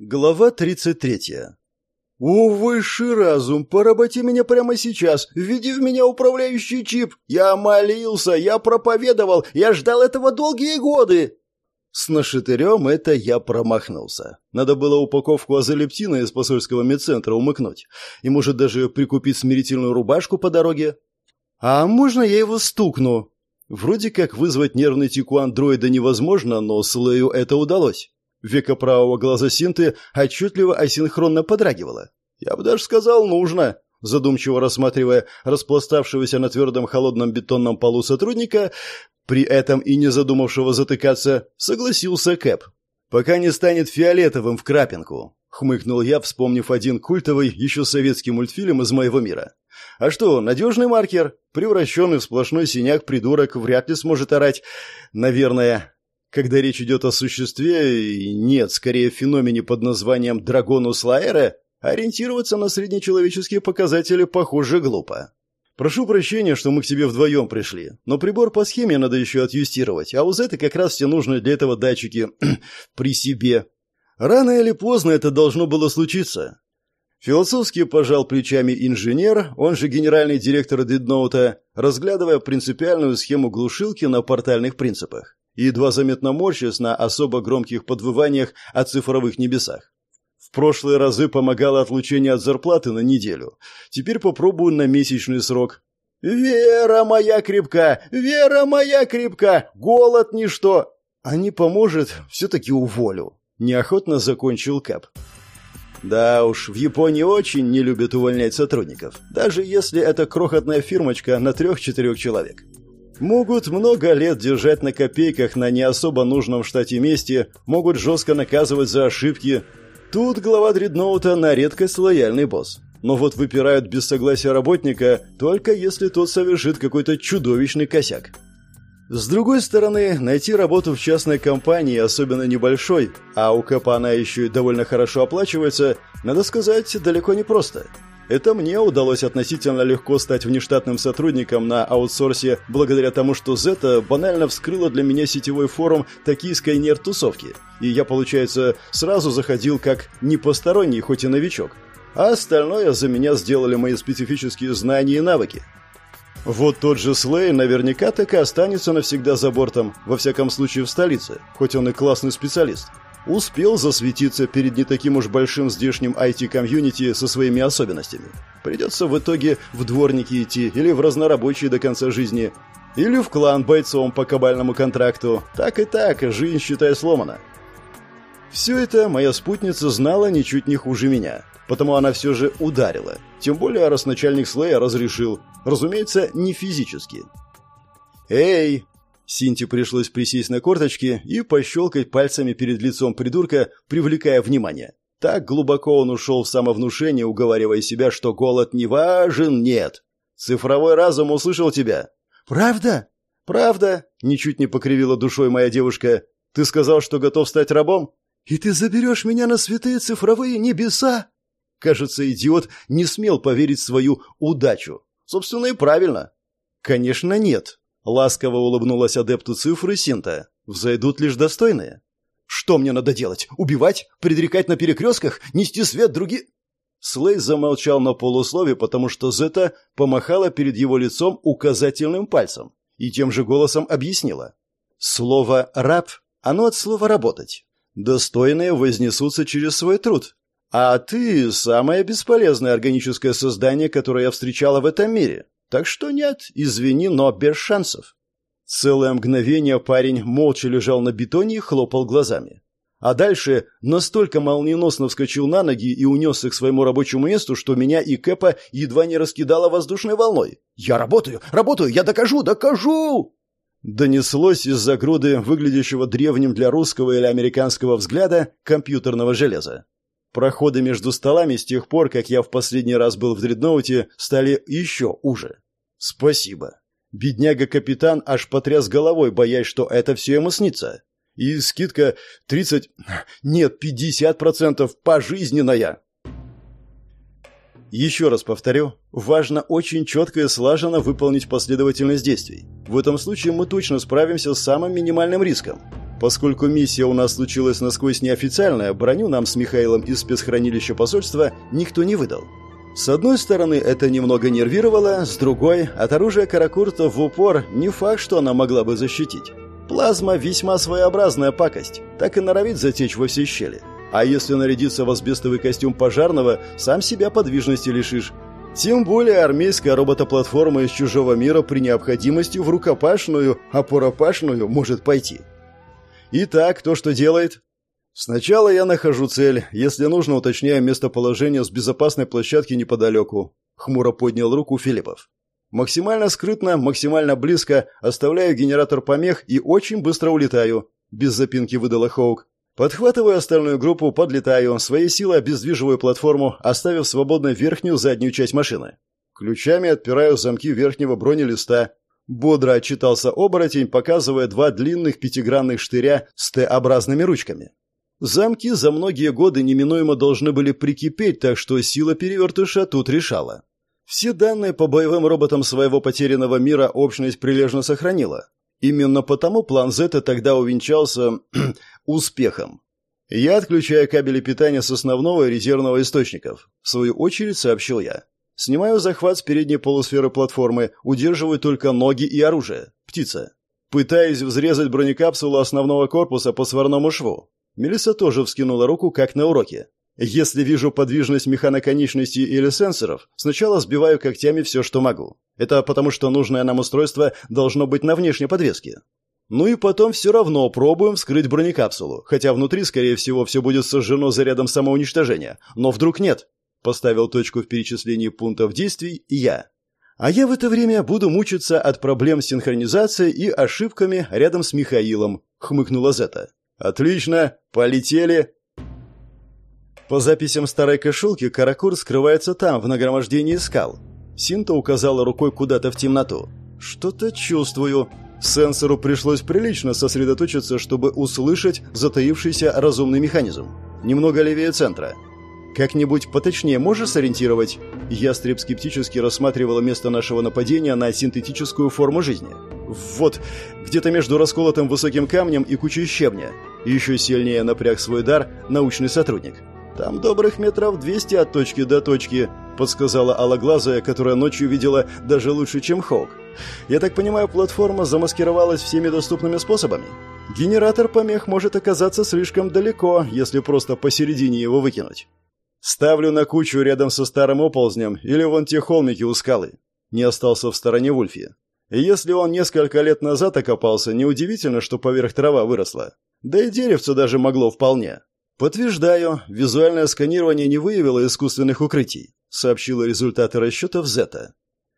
Глава 33. «О, высший разум, поработи меня прямо сейчас, введи в меня управляющий чип. Я молился, я проповедовал, я ждал этого долгие годы». С нашатырем это я промахнулся. Надо было упаковку азолептина из посольского медцентра умыкнуть. И, может, даже прикупить смирительную рубашку по дороге. А можно я его стукну? Вроде как вызвать нервный тик у андроида невозможно, но Слею это удалось. Века правого глаза Синты отчетливо асинхронно подрагивало. «Я бы даже сказал, нужно», задумчиво рассматривая распластавшегося на твердом холодном бетонном полу сотрудника, при этом и не задумавшего затыкаться, согласился Кэп. «Пока не станет фиолетовым в крапинку», — хмыкнул я, вспомнив один культовый, еще советский мультфильм из моего мира. «А что, надежный маркер? Превращенный в сплошной синяк придурок вряд ли сможет орать. Наверное, когда речь идет о существе, нет, скорее феномене под названием Драгонус Лаэра, ориентироваться на среднечеловеческие показатели похоже глупо. Прошу прощения, что мы к тебе вдвоем пришли, но прибор по схеме надо еще отъюстировать, а у Зеты как раз все нужные для этого датчики при себе. Рано или поздно это должно было случиться. Философски пожал плечами инженер, он же генеральный директор Дедноута, разглядывая принципиальную схему глушилки на портальных принципах и едва заметно морщась на особо громких подвываниях о цифровых небесах. В прошлые разы помогало отлучение от зарплаты на неделю. Теперь попробую на месячный срок. «Вера моя крепка! Вера моя крепка! Голод ничто!» «А не поможет, все-таки уволю», — неохотно закончил Кэп. Да уж, в Японии очень не любят увольнять сотрудников, даже если это крохотная фирмочка на трех-четырех человек. Могут много лет держать на копейках на не особо нужном штате месте, могут жестко наказывать за ошибки. Тут глава дредноута на редкость лояльный босс. Но вот выпирают без согласия работника, только если тот совершит какой-то чудовищный косяк. С другой стороны, найти работу в частной компании, особенно небольшой, а у КП она еще и довольно хорошо оплачивается, надо сказать, далеко не просто. Это мне удалось относительно легко стать внештатным сотрудником на аутсорсе благодаря тому, что Зета банально вскрыла для меня сетевой форум токийской нерд-тусовки. И я, получается, сразу заходил как непосторонний, хоть и новичок. А остальное за меня сделали мои специфические знания и навыки. Вот тот же Слей наверняка так и останется навсегда за бортом, во всяком случае в столице, хоть он и классный специалист успел засветиться перед не таким уж большим здешним IT-комьюнити со своими особенностями. Придется в итоге в дворники идти или в разнорабочие до конца жизни, или в клан бойцом по кабальному контракту. Так и так, жизнь, считай, сломана. Все это моя спутница знала ничуть не хуже меня, потому она все же ударила. Тем более, раз начальник Слея разрешил. Разумеется, не физически. «Эй, Синти пришлось присесть на корточки и пощелкать пальцами перед лицом придурка, привлекая внимание. Так глубоко он ушел в самовнушение, уговаривая себя, что голод не важен, нет. Цифровой разум услышал тебя. «Правда?» «Правда?» — ничуть не покривила душой моя девушка. «Ты сказал, что готов стать рабом?» «И ты заберешь меня на святые цифровые небеса?» Кажется, идиот не смел поверить в свою удачу. Собственно, и правильно. «Конечно, нет», Ласково улыбнулась адепту цифры Синта. «Взойдут лишь достойные». «Что мне надо делать? Убивать? Предрекать на перекрестках? Нести свет други...» Слей замолчал на полуслове, потому что Зета помахала перед его лицом указательным пальцем и тем же голосом объяснила. «Слово «раб» — оно от слова «работать». Достойные вознесутся через свой труд. А ты — самое бесполезное органическое создание, которое я встречала в этом мире. Так что нет, извини, но без шансов. Целое мгновение парень молча лежал на бетоне и хлопал глазами. А дальше настолько молниеносно вскочил на ноги и унесся к своему рабочему месту, что меня и Кэпа едва не раскидало воздушной волной. «Я работаю! Работаю! Я докажу! Докажу!» Донеслось из-за груды, выглядящего древним для русского или американского взгляда, компьютерного железа. Проходы между столами с тех пор, как я в последний раз был в дредноуте, стали еще уже. Спасибо. Бедняга-капитан аж потряс головой, боясь, что это все ему снится. И скидка 30... Нет, 50% пожизненная. Еще раз повторю, важно очень четко и слаженно выполнить последовательность действий. В этом случае мы точно справимся с самым минимальным риском. Поскольку миссия у нас случилась насквозь неофициальная, броню нам с Михаилом из спецхранилища посольства никто не выдал. С одной стороны, это немного нервировало, с другой, от оружия Каракурта в упор не факт, что она могла бы защитить. Плазма весьма своеобразная пакость, так и норовит затечь во все щели. А если нарядиться в асбестовый костюм пожарного, сам себя подвижности лишишь. Тем более армейская роботоплатформа из чужого мира при необходимости в рукопашную, опоропашную может пойти. Итак, то, что делает? Сначала я нахожу цель, если нужно, уточняю местоположение с безопасной площадки неподалеку. Хмуро поднял руку Филиппов. Максимально скрытно, максимально близко, оставляю генератор помех и очень быстро улетаю. Без запинки выдала Хоук. Подхватываю остальную группу, подлетаю, своей силой обездвиживаю платформу, оставив свободно верхнюю заднюю часть машины. Ключами отпираю замки верхнего бронелиста. Бодро отчитался оборотень, показывая два длинных пятигранных штыря с Т-образными ручками. Замки за многие годы неминуемо должны были прикипеть, так что сила перевертыша тут решала. Все данные по боевым роботам своего потерянного мира общность прилежно сохранила. Именно потому план Зета тогда увенчался успехом. Я отключаю кабели питания с основного и резервного источников. В свою очередь сообщил я. Снимаю захват с передней полусферы платформы, удерживаю только ноги и оружие. Птица. Пытаюсь взрезать бронекапсулу основного корпуса по сварному шву. Мелисса тоже вскинула руку, как на уроке. Если вижу подвижность механоконечностей или сенсоров, сначала сбиваю когтями все, что могу. Это потому, что нужное нам устройство должно быть на внешней подвеске. Ну и потом все равно пробуем вскрыть бронекапсулу, хотя внутри, скорее всего, все будет сожжено зарядом самоуничтожения. Но вдруг нет. Поставил точку в перечислении пунктов действий я. А я в это время буду мучиться от проблем с синхронизацией и ошибками рядом с Михаилом, хмыкнула Зета. Отлично, полетели, по записям старой кошелки, Каракур скрывается там, в нагромождении скал. Синта указала рукой куда-то в темноту. «Что-то чувствую». Сенсору пришлось прилично сосредоточиться, чтобы услышать затаившийся разумный механизм. Немного левее центра. «Как-нибудь поточнее можешь сориентировать?» Ястреб скептически рассматривала место нашего нападения на синтетическую форму жизни. «Вот, где-то между расколотым высоким камнем и кучей щебня». Еще сильнее напряг свой дар научный сотрудник. «Там добрых метров двести от точки до точки», — подсказала Алоглазая, которая ночью видела даже лучше, чем Хоук. «Я так понимаю, платформа замаскировалась всеми доступными способами? Генератор помех может оказаться слишком далеко, если просто посередине его выкинуть. Ставлю на кучу рядом со старым оползнем или вон те холмики у скалы». Не остался в стороне Вульфи. Если он несколько лет назад окопался, неудивительно, что поверх трава выросла. Да и деревце даже могло вполне. «Подтверждаю, визуальное сканирование не выявило искусственных укрытий», сообщила результаты расчетов Зета.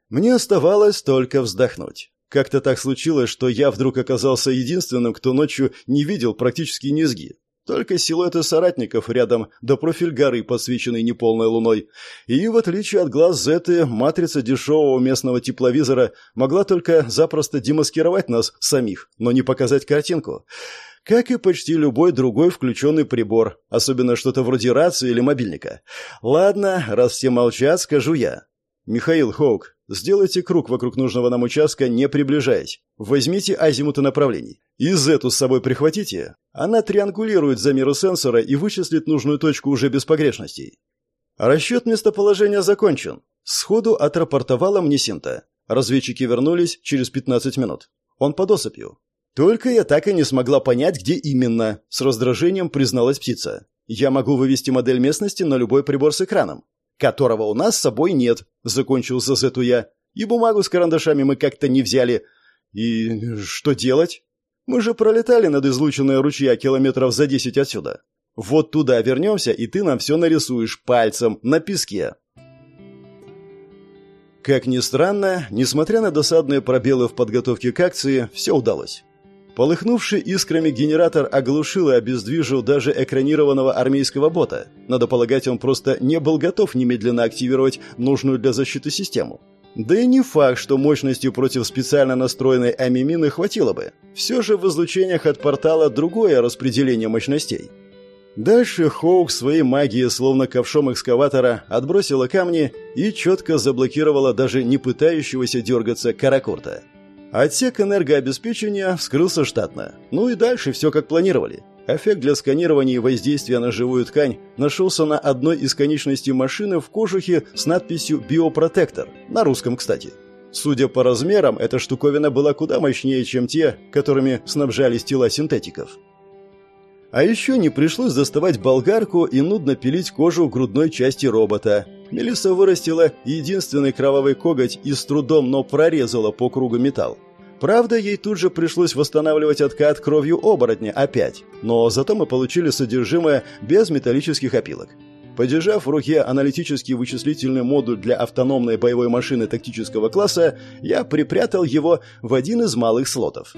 Мне оставалось только вздохнуть. Как-то так случилось, что я вдруг оказался единственным, кто ночью не видел практически низги. Только силуэты соратников рядом, да профиль горы, подсвеченный неполной луной. И, в отличие от глаз Зеты, матрица дешевого местного тепловизора могла только запросто демаскировать нас самих, но не показать картинку как и почти любой другой включенный прибор, особенно что-то вроде рации или мобильника. Ладно, раз все молчат, скажу я. Михаил Хоук, сделайте круг вокруг нужного нам участка, не приближаясь. Возьмите азимуты направлений. И Зету с собой прихватите. Она триангулирует замеры сенсора и вычислит нужную точку уже без погрешностей. Расчет местоположения закончен. Сходу отрапортовала мне Синта. Разведчики вернулись через 15 минут. Он под осыпью. Только я так и не смогла понять, где именно, с раздражением призналась птица. Я могу вывести модель местности на любой прибор с экраном, которого у нас с собой нет, закончил зазету я. И бумагу с карандашами мы как-то не взяли. И что делать? Мы же пролетали над излученной ручья километров за десять отсюда. Вот туда вернемся, и ты нам все нарисуешь пальцем на песке. Как ни странно, несмотря на досадные пробелы в подготовке к акции, все удалось. Полыхнувший искрами генератор оглушил и обездвижил даже экранированного армейского бота. Надо полагать, он просто не был готов немедленно активировать нужную для защиты систему. Да и не факт, что мощности против специально настроенной амимины хватило бы. Все же в излучениях от портала другое распределение мощностей. Дальше Хоук своей магией, словно ковшом экскаватора, отбросила камни и четко заблокировала даже не пытающегося дергаться Каракурта. Отсек энергообеспечения вскрылся штатно. Ну и дальше все как планировали. Эффект для сканирования и воздействия на живую ткань нашелся на одной из конечностей машины в кожухе с надписью «Биопротектор», на русском, кстати. Судя по размерам, эта штуковина была куда мощнее, чем те, которыми снабжались тела синтетиков. А еще не пришлось доставать болгарку и нудно пилить кожу грудной части робота. Мелисса вырастила единственный кровавый коготь и с трудом, но прорезала по кругу металл. Правда, ей тут же пришлось восстанавливать откат кровью оборотня опять, но зато мы получили содержимое без металлических опилок. Подержав в руке аналитический вычислительный модуль для автономной боевой машины тактического класса, я припрятал его в один из малых слотов.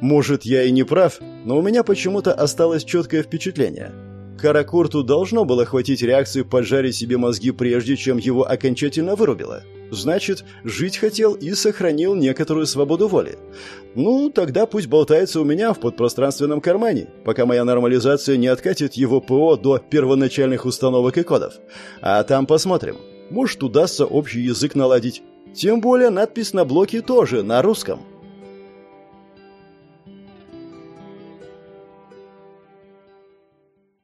Может, я и не прав, но у меня почему-то осталось четкое впечатление – Каракурту должно было хватить реакции поджарить себе мозги прежде, чем его окончательно вырубило. Значит, жить хотел и сохранил некоторую свободу воли. Ну, тогда пусть болтается у меня в подпространственном кармане, пока моя нормализация не откатит его ПО до первоначальных установок и кодов. А там посмотрим. Может, удастся общий язык наладить. Тем более надпись на блоке тоже на русском.